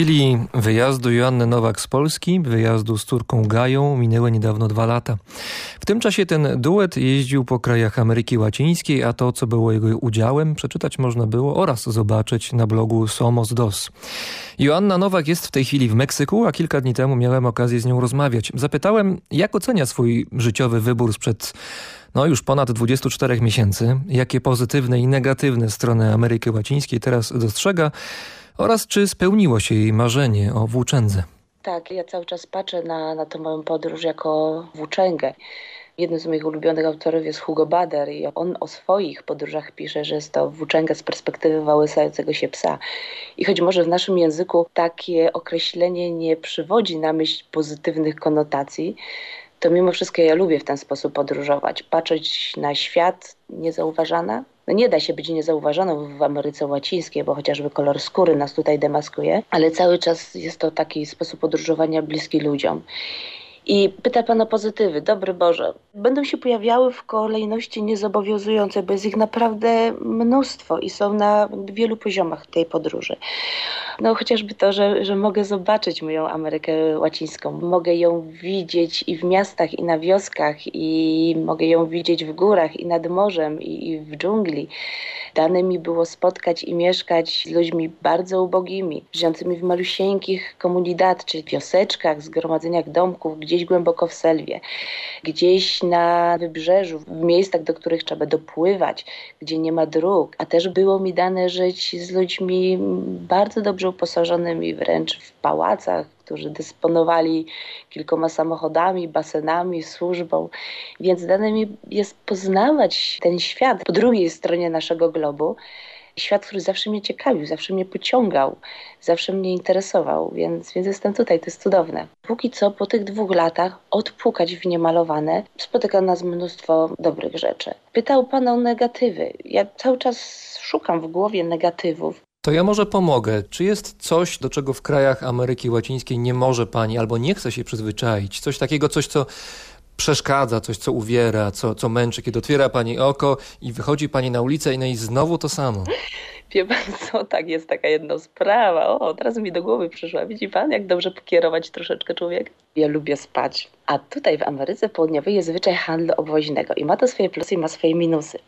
Chwili wyjazdu Joanny Nowak z Polski, wyjazdu z córką Gają, minęły niedawno dwa lata. W tym czasie ten duet jeździł po krajach Ameryki Łacińskiej, a to, co było jego udziałem, przeczytać można było oraz zobaczyć na blogu Somos Dos. Joanna Nowak jest w tej chwili w Meksyku, a kilka dni temu miałem okazję z nią rozmawiać. Zapytałem, jak ocenia swój życiowy wybór sprzed no już ponad 24 miesięcy, jakie pozytywne i negatywne strony Ameryki Łacińskiej teraz dostrzega, oraz czy spełniło się jej marzenie o włóczędze. Tak, ja cały czas patrzę na, na tę moją podróż jako włóczęgę. Jednym z moich ulubionych autorów jest Hugo Bader i on o swoich podróżach pisze, że jest to włóczęga z perspektywy wałysającego się psa. I choć może w naszym języku takie określenie nie przywodzi na myśl pozytywnych konotacji, to mimo wszystko ja lubię w ten sposób podróżować, patrzeć na świat niezauważana. No nie da się być niezauważoną w Ameryce Łacińskiej, bo chociażby kolor skóry nas tutaj demaskuje, ale cały czas jest to taki sposób podróżowania bliski ludziom. I pyta Pan o pozytywy. Dobry Boże, będą się pojawiały w kolejności niezobowiązującej, bo jest ich naprawdę mnóstwo i są na wielu poziomach tej podróży. No chociażby to, że, że mogę zobaczyć moją Amerykę Łacińską. Mogę ją widzieć i w miastach, i na wioskach, i mogę ją widzieć w górach, i nad morzem, i, i w dżungli. Dane mi było spotkać i mieszkać z ludźmi bardzo ubogimi, żyjącymi w malusieńkich komunidad, czy wioseczkach, zgromadzeniach domków, gdzieś głęboko w selwie, gdzieś na wybrzeżu, w miejscach, do których trzeba dopływać, gdzie nie ma dróg. A też było mi dane żyć z ludźmi bardzo dobrze uposażonymi, wręcz w pałacach, którzy dysponowali kilkoma samochodami, basenami, służbą. Więc dane mi jest poznawać ten świat po drugiej stronie naszego globu. Świat, który zawsze mnie ciekawił, zawsze mnie pociągał, zawsze mnie interesował, więc, więc jestem tutaj, to jest cudowne. Póki co po tych dwóch latach odpukać w niemalowane spotyka nas mnóstwo dobrych rzeczy. Pytał Pan o negatywy. Ja cały czas szukam w głowie negatywów. To ja może pomogę. Czy jest coś, do czego w krajach Ameryki Łacińskiej nie może pani albo nie chce się przyzwyczaić? Coś takiego, coś co przeszkadza, coś co uwiera, co, co męczy, kiedy otwiera pani oko i wychodzi pani na ulicę i, no i znowu to samo. Wie pan co, tak jest taka jedna sprawa. O, teraz mi do głowy przyszła. Widzi pan, jak dobrze pokierować troszeczkę człowiek? Ja lubię spać. A tutaj w Ameryce Południowej jest zwyczaj handlu obwoźnego i ma to swoje plusy i ma swoje minusy.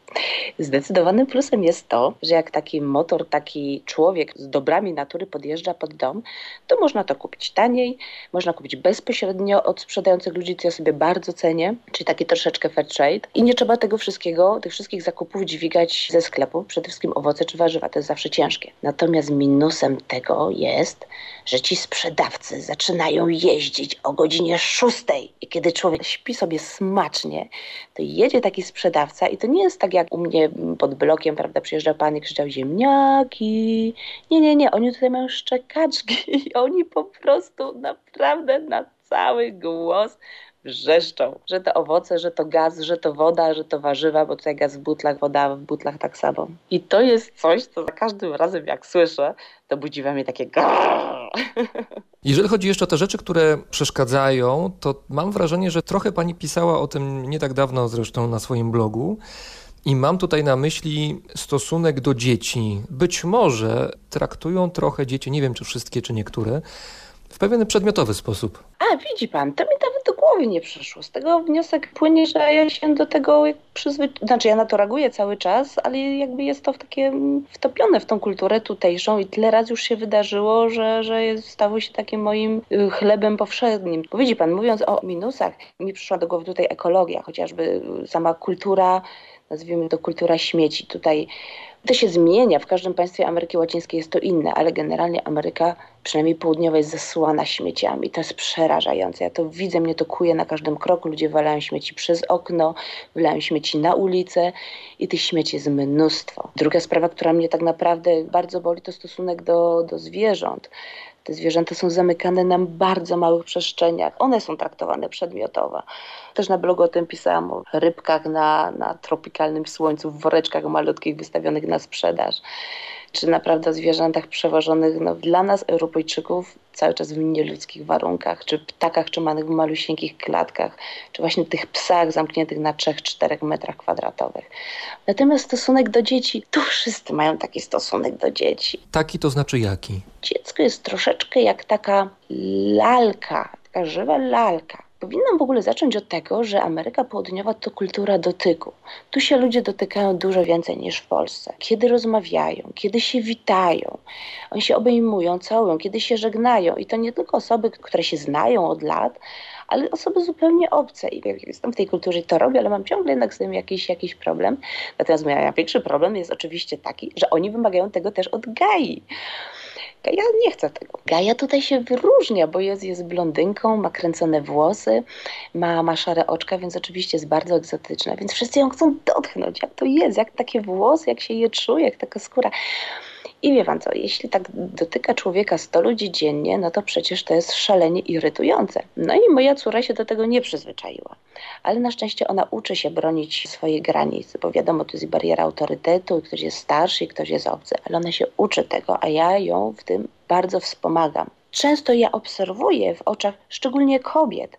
Zdecydowanym plusem jest to, że jak taki motor, taki człowiek z dobrami natury podjeżdża pod dom, to można to kupić taniej, można kupić bezpośrednio od sprzedających ludzi, co ja sobie bardzo cenię, czyli taki troszeczkę fair trade. I nie trzeba tego wszystkiego, tych wszystkich zakupów dźwigać ze sklepu, przede wszystkim owoce czy warzywa, to jest zawsze ciężkie. Natomiast minusem tego jest, że ci sprzedawcy zaczynają jeździć o godzinie 6 i kiedy człowiek śpi sobie smacznie, to jedzie taki sprzedawca i to nie jest tak jak u mnie pod blokiem, prawda, przyjeżdża pan i krzyczał ziemniaki. Nie, nie, nie, oni tutaj mają szczekaczki i oni po prostu naprawdę na cały głos wrzeszczą, że to owoce, że to gaz, że to woda, że to warzywa, bo tutaj gaz w butlach, woda w butlach tak samo. I to jest coś, co za każdym razem jak słyszę, to budzi we mnie takie Jeżeli chodzi jeszcze o te rzeczy, które przeszkadzają, to mam wrażenie, że trochę pani pisała o tym nie tak dawno zresztą na swoim blogu. I mam tutaj na myśli stosunek do dzieci. Być może traktują trochę dzieci, nie wiem czy wszystkie, czy niektóre, w pewien przedmiotowy sposób. A, widzi pan, to mi nawet głowy nie przyszło. Z tego wniosek płynie, że ja się do tego przyzwyczaiłam. Znaczy, ja na to reaguję cały czas, ale jakby jest to w takie mm, wtopione w tą kulturę tutejszą i tyle razy już się wydarzyło, że, że stało się takim moim y, chlebem powszednim. Bo widzi pan, mówiąc o minusach, mi przyszła do głowy tutaj ekologia, chociażby sama kultura, nazwijmy to kultura śmieci. Tutaj to się zmienia, w każdym państwie Ameryki Łacińskiej jest to inne, ale generalnie Ameryka, przynajmniej południowa, jest zasłana śmieciami. To jest przerażające. Ja to widzę, mnie to kuje na każdym kroku. Ludzie wylają śmieci przez okno, wylają śmieci na ulicę i tych śmieci jest mnóstwo. Druga sprawa, która mnie tak naprawdę bardzo boli, to stosunek do, do zwierząt. Te zwierzęta są zamykane na bardzo małych przestrzeniach. One są traktowane przedmiotowo. Też na blogu o tym pisałam, o rybkach na, na tropikalnym słońcu, w woreczkach malutkich wystawionych sprzedaż czy naprawdę o zwierzętach przewożonych no, dla nas, Europejczyków, cały czas w nieludzkich warunkach, czy ptakach trzymanych w malusieńkich klatkach, czy właśnie tych psach zamkniętych na 3-4 metrach kwadratowych. Natomiast stosunek do dzieci, tu wszyscy mają taki stosunek do dzieci. Taki to znaczy jaki? Dziecko jest troszeczkę jak taka lalka, taka żywa lalka Powinnam w ogóle zacząć od tego, że Ameryka Południowa to kultura dotyku. Tu się ludzie dotykają dużo więcej niż w Polsce. Kiedy rozmawiają, kiedy się witają, oni się obejmują, całują, kiedy się żegnają. I to nie tylko osoby, które się znają od lat, ale osoby zupełnie obce. I jestem w tej kulturze to robię, ale mam ciągle jednak z tym jakiś, jakiś problem. Natomiast mój największy problem jest oczywiście taki, że oni wymagają tego też od Gai. Ja nie chcę tego. Gaja tutaj się wyróżnia, bo jest, jest blondynką, ma kręcone włosy, ma, ma szare oczka, więc oczywiście jest bardzo egzotyczna, więc wszyscy ją chcą dotknąć, jak to jest, jak takie włosy, jak się je czuje, jak taka skóra. I wie pan co, jeśli tak dotyka człowieka 100 ludzi dziennie, no to przecież to jest szalenie irytujące. No i moja córa się do tego nie przyzwyczaiła. Ale na szczęście ona uczy się bronić swoich granic, bo wiadomo, to jest bariera autorytetu, ktoś jest starszy, ktoś jest obcy, ale ona się uczy tego, a ja ją w tym bardzo wspomagam. Często ja obserwuję w oczach szczególnie kobiet,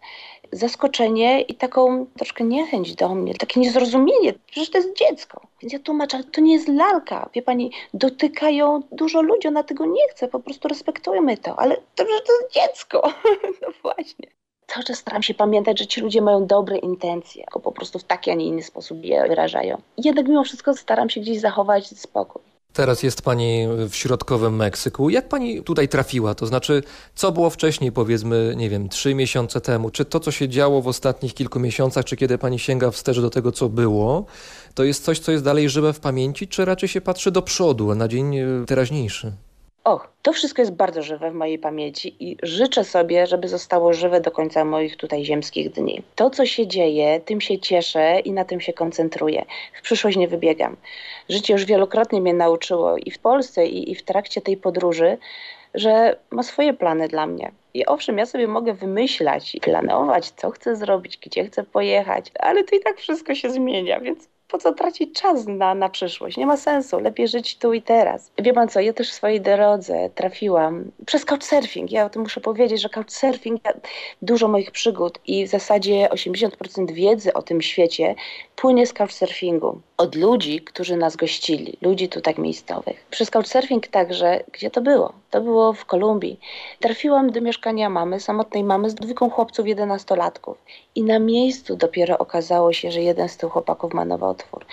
zaskoczenie i taką troszkę niechęć do mnie, takie niezrozumienie. Przecież to jest dziecko. Więc ja tłumaczę, ale to nie jest lalka. Wie pani, dotykają dużo ludzi, ona tego nie chce, po prostu respektujmy to. Ale to przecież to jest dziecko. no właśnie. Cały czas staram się pamiętać, że ci ludzie mają dobre intencje, tylko po prostu w taki, a nie inny sposób je wyrażają. Jednak mimo wszystko staram się gdzieś zachować spokój. Teraz jest Pani w środkowym Meksyku. Jak Pani tutaj trafiła? To znaczy, co było wcześniej, powiedzmy, nie wiem, trzy miesiące temu? Czy to, co się działo w ostatnich kilku miesiącach, czy kiedy Pani sięga wstecz do tego, co było, to jest coś, co jest dalej żywe w pamięci, czy raczej się patrzy do przodu, na dzień e, teraźniejszy? Och, to wszystko jest bardzo żywe w mojej pamięci i życzę sobie, żeby zostało żywe do końca moich tutaj ziemskich dni. To, co się dzieje, tym się cieszę i na tym się koncentruję. W przyszłość nie wybiegam. Życie już wielokrotnie mnie nauczyło i w Polsce, i, i w trakcie tej podróży, że ma swoje plany dla mnie. I owszem, ja sobie mogę wymyślać i planować, co chcę zrobić, gdzie chcę pojechać, ale to i tak wszystko się zmienia, więc po co tracić czas na, na przyszłość? Nie ma sensu, lepiej żyć tu i teraz. Wie pan co, ja też w swojej drodze trafiłam przez couchsurfing. Ja o tym muszę powiedzieć, że couchsurfing, dużo moich przygód i w zasadzie 80% wiedzy o tym świecie płynie z couchsurfingu. Od ludzi, którzy nas gościli, ludzi tu tak miejscowych. Przez couchsurfing także, gdzie to było? To było w Kolumbii. Trafiłam do mieszkania mamy, samotnej mamy z dwójką chłopców 11-latków. I na miejscu dopiero okazało się, że jeden z tych chłopaków ma nowotwór.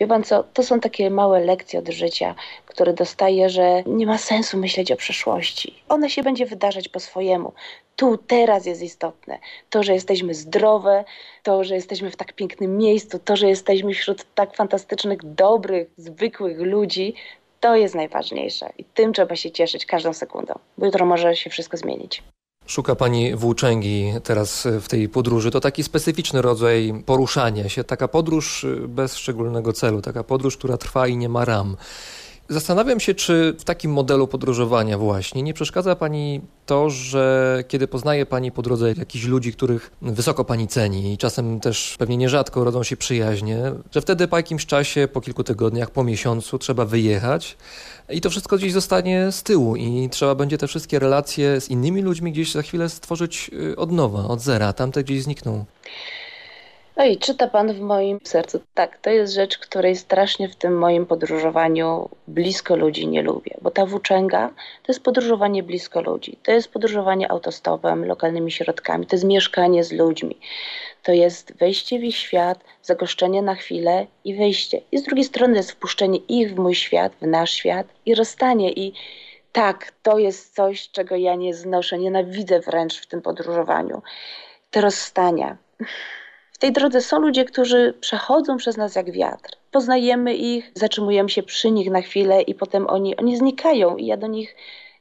Wie pan co, to są takie małe lekcje od życia, które dostaję, że nie ma sensu myśleć o przyszłości. Ona się będzie wydarzać po swojemu. Tu, teraz jest istotne. To, że jesteśmy zdrowe, to, że jesteśmy w tak pięknym miejscu, to, że jesteśmy wśród tak fantastycznych, dobrych, zwykłych ludzi, to jest najważniejsze. I tym trzeba się cieszyć każdą sekundą, bo jutro może się wszystko zmienić. Szuka pani włóczęgi teraz w tej podróży. To taki specyficzny rodzaj poruszania się, taka podróż bez szczególnego celu, taka podróż, która trwa i nie ma ram. Zastanawiam się, czy w takim modelu podróżowania właśnie nie przeszkadza Pani to, że kiedy poznaje Pani po drodze jakichś ludzi, których wysoko Pani ceni i czasem też pewnie nierzadko rodzą się przyjaźnie, że wtedy po jakimś czasie, po kilku tygodniach, po miesiącu trzeba wyjechać i to wszystko gdzieś zostanie z tyłu i trzeba będzie te wszystkie relacje z innymi ludźmi gdzieś za chwilę stworzyć y, od nowa, od zera, tamte gdzieś znikną. No i czyta Pan w moim sercu. Tak, to jest rzecz, której strasznie w tym moim podróżowaniu blisko ludzi nie lubię, bo ta włóczęga to jest podróżowanie blisko ludzi. To jest podróżowanie autostopem, lokalnymi środkami, to jest mieszkanie z ludźmi. To jest wejście w ich świat, zagoszczenie na chwilę i wyjście. I z drugiej strony jest wpuszczenie ich w mój świat, w nasz świat i rozstanie. I tak, to jest coś, czego ja nie znoszę, nienawidzę wręcz w tym podróżowaniu. Te rozstania. W tej drodze są ludzie, którzy przechodzą przez nas jak wiatr. Poznajemy ich, zatrzymujemy się przy nich na chwilę i potem oni, oni znikają i ja do nich,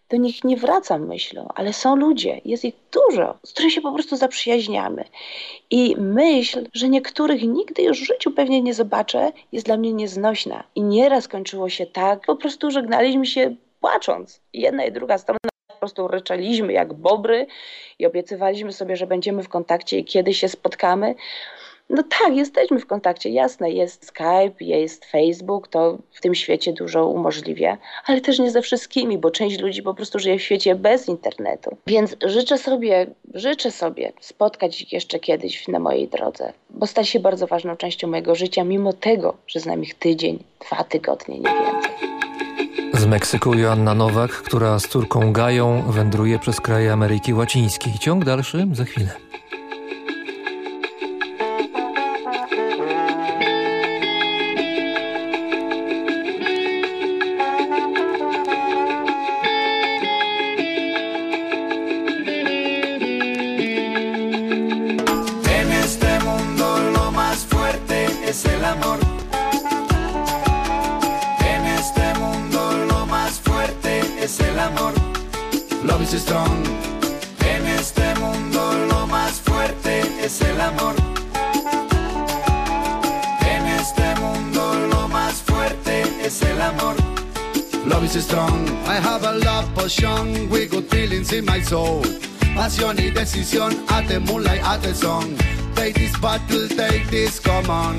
do nich nie wracam myślą, ale są ludzie, jest ich dużo, z którymi się po prostu zaprzyjaźniamy. I myśl, że niektórych nigdy już w życiu pewnie nie zobaczę, jest dla mnie nieznośna. I nieraz skończyło się tak, po prostu żegnaliśmy się płacząc. Jedna i druga strona po prostu ryczeliśmy jak bobry i obiecywaliśmy sobie, że będziemy w kontakcie i kiedy się spotkamy. No tak, jesteśmy w kontakcie, jasne, jest Skype, jest Facebook, to w tym świecie dużo umożliwia, ale też nie ze wszystkimi, bo część ludzi po prostu żyje w świecie bez internetu. Więc życzę sobie, życzę sobie spotkać ich jeszcze kiedyś na mojej drodze, bo stali się bardzo ważną częścią mojego życia, mimo tego, że znam ich tydzień, dwa tygodnie, nie więcej. Z Meksyku Joanna Nowak, która z córką Gają wędruje przez kraje Ameryki Łacińskiej. Ciąg dalszy za chwilę. Pasión y decisión at the moonlight, at the sun. Take this battle, take this common.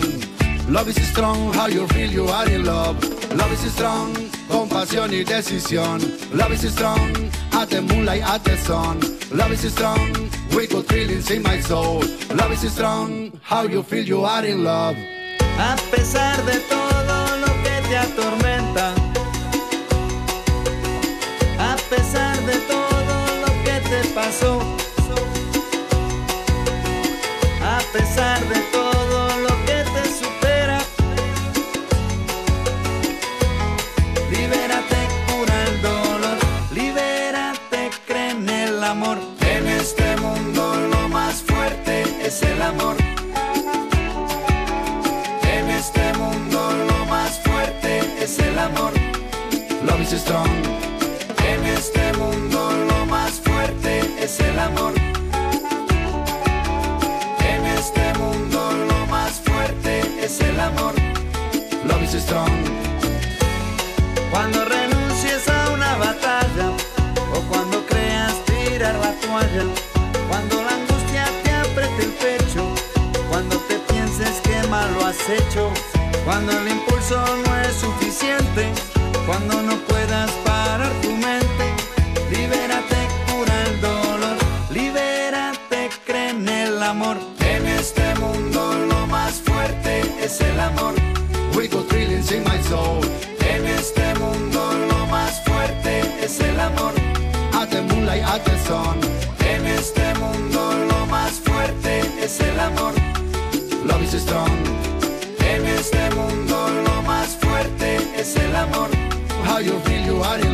Love is strong, how you feel you are in love. Love is strong, compasión y decisión. Love is strong, at the moonlight, at the sun. Love is strong, we got feelings in my soul. Love is strong, how you feel you are in love. A pesar de todo lo que te atormenta. A pesar de todo lo que te supera. Libérate, cura el dolor. Libérate, cree en el amor. En este mundo lo más fuerte es el amor. En este mundo lo más fuerte es el amor. Love is strong. Cuando la angustia te apriete el pecho, cuando te pienses que mal lo has hecho, cuando el impulso no es suficiente, cuando no puedas parar tu mente, libérate, cura el dolor, libérate, cree en el amor. En este mundo lo más fuerte es el amor. We got feelings in my soul. En este mundo lo más fuerte es el amor. At the moonlight, at the sun.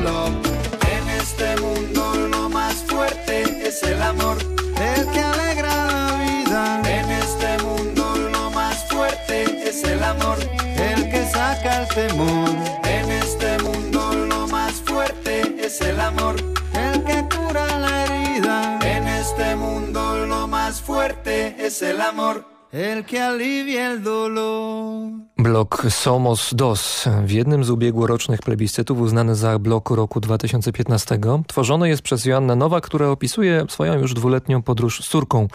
En este mundo lo más fuerte es el amor. El que alegra la vida, En este mundo lo más fuerte es el amor. el que saca el temor, En este mundo lo más fuerte es el amor. el que cura la herida, En este mundo lo más fuerte es el amor. Blok Somos Dos, w jednym z ubiegłorocznych plebiscytów uznany za blok roku 2015, tworzony jest przez Joannę Nowak, która opisuje swoją już dwuletnią podróż z córką.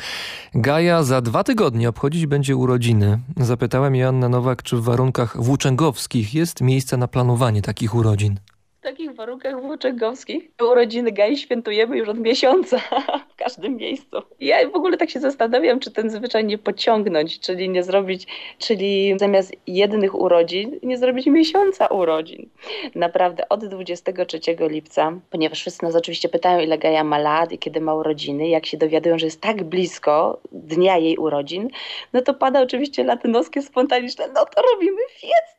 Gaja za dwa tygodnie obchodzić będzie urodziny. Zapytałem Joannę Nowak, czy w warunkach włóczęgowskich jest miejsce na planowanie takich urodzin. W takich warunkach włóczęgowskich urodziny Gai świętujemy już od miesiąca w każdym miejscu. Ja w ogóle tak się zastanawiam, czy ten zwyczaj nie pociągnąć, czyli nie zrobić, czyli zamiast jednych urodzin nie zrobić miesiąca urodzin. Naprawdę od 23 lipca, ponieważ wszyscy nas oczywiście pytają, ile Gaja ma lat i kiedy ma urodziny, jak się dowiadują, że jest tak blisko dnia jej urodzin, no to pada oczywiście latynoskie spontaniczne, no to robimy fiestę.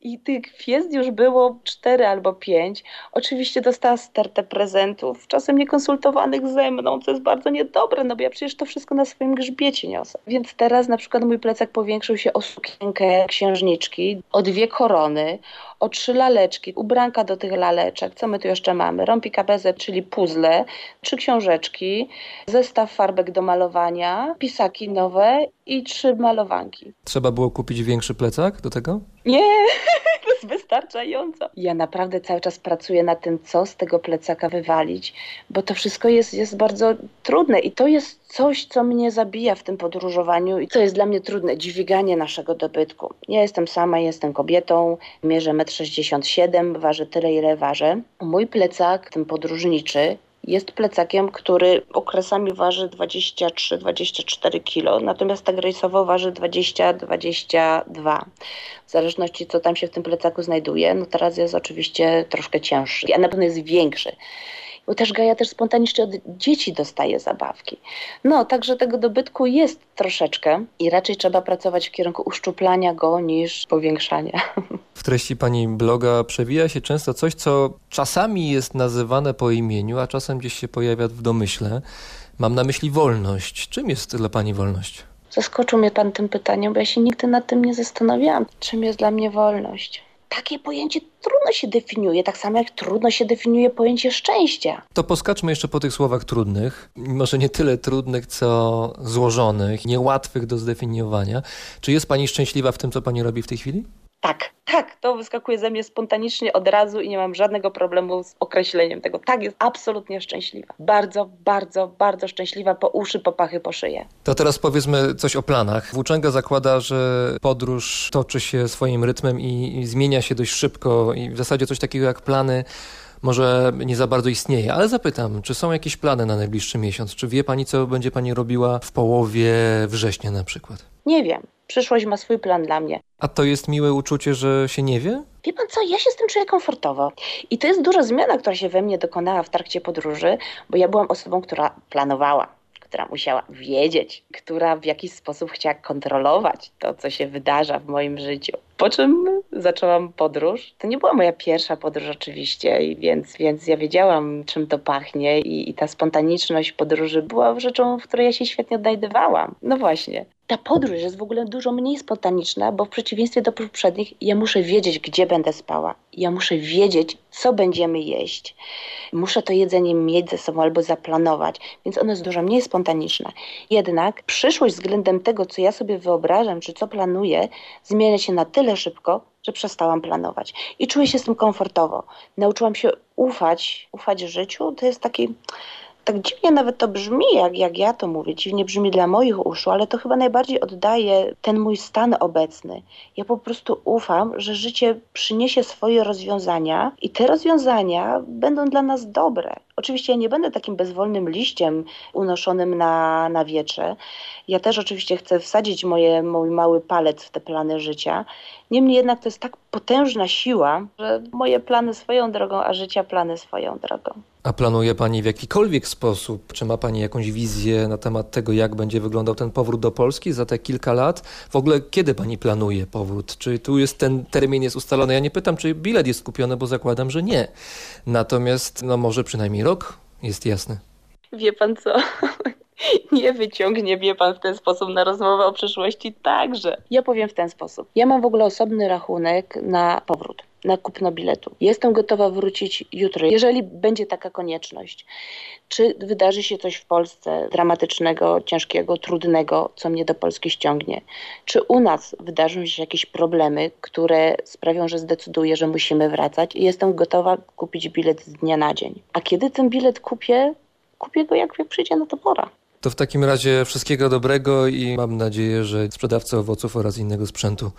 I tych fiest już było cztery albo pięć. Oczywiście dostała stertę prezentów, czasem niekonsultowanych ze mną, co jest bardzo niedobre, no bo ja przecież to wszystko na swoim grzbiecie niosę. Więc teraz na przykład mój plecak powiększył się o sukienkę księżniczki, o dwie korony, o trzy laleczki, ubranka do tych laleczek. Co my tu jeszcze mamy? Rompi kabezę, czyli puzzle, trzy książeczki, zestaw farbek do malowania, pisaki nowe i trzy malowanki. Trzeba było kupić większy plecak do tego? Nie, to jest wystarczająco. Ja naprawdę cały czas pracuję nad tym, co z tego plecaka wywalić, bo to wszystko jest, jest bardzo trudne i to jest coś, co mnie zabija w tym podróżowaniu i co jest dla mnie trudne, dźwiganie naszego dobytku. Ja jestem sama, jestem kobietą, mierzę 1,67 m, ważę tyle, ile ważę. Mój plecak, ten podróżniczy, jest plecakiem, który okresami waży 23-24 kg, natomiast tak rejsowo waży 20-22. W zależności co tam się w tym plecaku znajduje, no teraz jest oczywiście troszkę cięższy, a na pewno jest większy bo też Gaja też spontanicznie od dzieci dostaje zabawki. No, także tego dobytku jest troszeczkę i raczej trzeba pracować w kierunku uszczuplania go niż powiększania. W treści pani bloga przewija się często coś, co czasami jest nazywane po imieniu, a czasem gdzieś się pojawia w domyśle. Mam na myśli wolność. Czym jest dla pani wolność? Zaskoczył mnie pan tym pytaniem, bo ja się nigdy nad tym nie zastanawiałam. Czym jest dla mnie wolność? Takie pojęcie trudno się definiuje, tak samo jak trudno się definiuje pojęcie szczęścia. To poskaczmy jeszcze po tych słowach trudnych, może nie tyle trudnych, co złożonych, niełatwych do zdefiniowania. Czy jest Pani szczęśliwa w tym, co Pani robi w tej chwili? Tak, tak, to wyskakuje ze mnie spontanicznie od razu i nie mam żadnego problemu z określeniem tego. Tak, jest absolutnie szczęśliwa. Bardzo, bardzo, bardzo szczęśliwa po uszy, po pachy, po szyję. To teraz powiedzmy coś o planach. Włóczęga zakłada, że podróż toczy się swoim rytmem i, i zmienia się dość szybko i w zasadzie coś takiego jak plany może nie za bardzo istnieje, ale zapytam, czy są jakieś plany na najbliższy miesiąc? Czy wie Pani, co będzie Pani robiła w połowie września na przykład? Nie wiem. Przyszłość ma swój plan dla mnie. A to jest miłe uczucie, że się nie wie? Wie pan co, ja się z tym czuję komfortowo. I to jest duża zmiana, która się we mnie dokonała w trakcie podróży, bo ja byłam osobą, która planowała która musiała wiedzieć, która w jakiś sposób chciała kontrolować to, co się wydarza w moim życiu. Po czym zaczęłam podróż. To nie była moja pierwsza podróż oczywiście, więc, więc ja wiedziałam, czym to pachnie i, i ta spontaniczność podróży była rzeczą, w której ja się świetnie odnajdywałam. No właśnie. Ta podróż jest w ogóle dużo mniej spontaniczna, bo w przeciwieństwie do poprzednich ja muszę wiedzieć, gdzie będę spała. Ja muszę wiedzieć, co będziemy jeść. Muszę to jedzenie mieć ze sobą albo zaplanować, więc ono jest dużo mniej spontaniczne. Jednak przyszłość względem tego, co ja sobie wyobrażam, czy co planuję, zmienia się na tyle szybko, że przestałam planować. I czuję się z tym komfortowo. Nauczyłam się ufać, ufać życiu. To jest taki tak dziwnie nawet to brzmi, jak, jak ja to mówię, dziwnie brzmi dla moich uszu, ale to chyba najbardziej oddaje ten mój stan obecny. Ja po prostu ufam, że życie przyniesie swoje rozwiązania i te rozwiązania będą dla nas dobre. Oczywiście ja nie będę takim bezwolnym liściem unoszonym na, na wietrze. Ja też oczywiście chcę wsadzić moje, mój mały palec w te plany życia. Niemniej jednak to jest tak potężna siła, że moje plany swoją drogą, a życia plany swoją drogą. A planuje Pani w jakikolwiek sposób? Czy ma Pani jakąś wizję na temat tego, jak będzie wyglądał ten powrót do Polski za te kilka lat? W ogóle kiedy Pani planuje powrót? Czy tu jest ten termin jest ustalony? Ja nie pytam, czy bilet jest kupiony, bo zakładam, że nie. Natomiast no może przynajmniej rok jest jasny. Wie Pan co? nie wyciągnie wie pan w ten sposób na rozmowę o przyszłości także. Ja powiem w ten sposób. Ja mam w ogóle osobny rachunek na powrót na kupno biletu. Jestem gotowa wrócić jutro, jeżeli będzie taka konieczność. Czy wydarzy się coś w Polsce dramatycznego, ciężkiego, trudnego, co mnie do Polski ściągnie? Czy u nas wydarzą się jakieś problemy, które sprawią, że zdecyduję, że musimy wracać i jestem gotowa kupić bilet z dnia na dzień. A kiedy ten bilet kupię, kupię go jak, przyjdzie na to pora. To w takim razie wszystkiego dobrego i mam nadzieję, że sprzedawcy owoców oraz innego sprzętu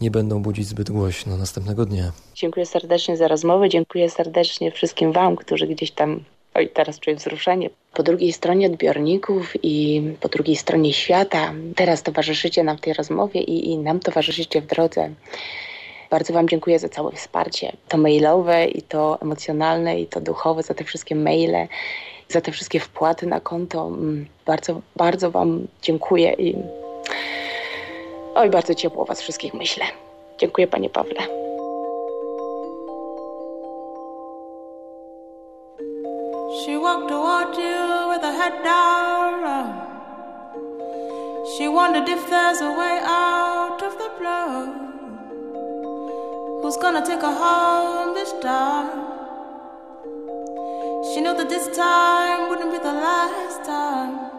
nie będą budzić zbyt głośno następnego dnia. Dziękuję serdecznie za rozmowę, dziękuję serdecznie wszystkim Wam, którzy gdzieś tam Oj, teraz czuję wzruszenie. Po drugiej stronie odbiorników i po drugiej stronie świata. Teraz towarzyszycie nam w tej rozmowie i, i nam towarzyszycie w drodze. Bardzo Wam dziękuję za całe wsparcie. To mailowe i to emocjonalne i to duchowe, za te wszystkie maile za te wszystkie wpłaty na konto. Mm, bardzo, bardzo Wam dziękuję i oj, bardzo ciepło Was wszystkich myślę. Dziękuję Panie Pawle. She walked toward you with her head down. She wondered if there's a way out of the blow. Who's gonna take her home this time? She knew that this time wouldn't be the last time.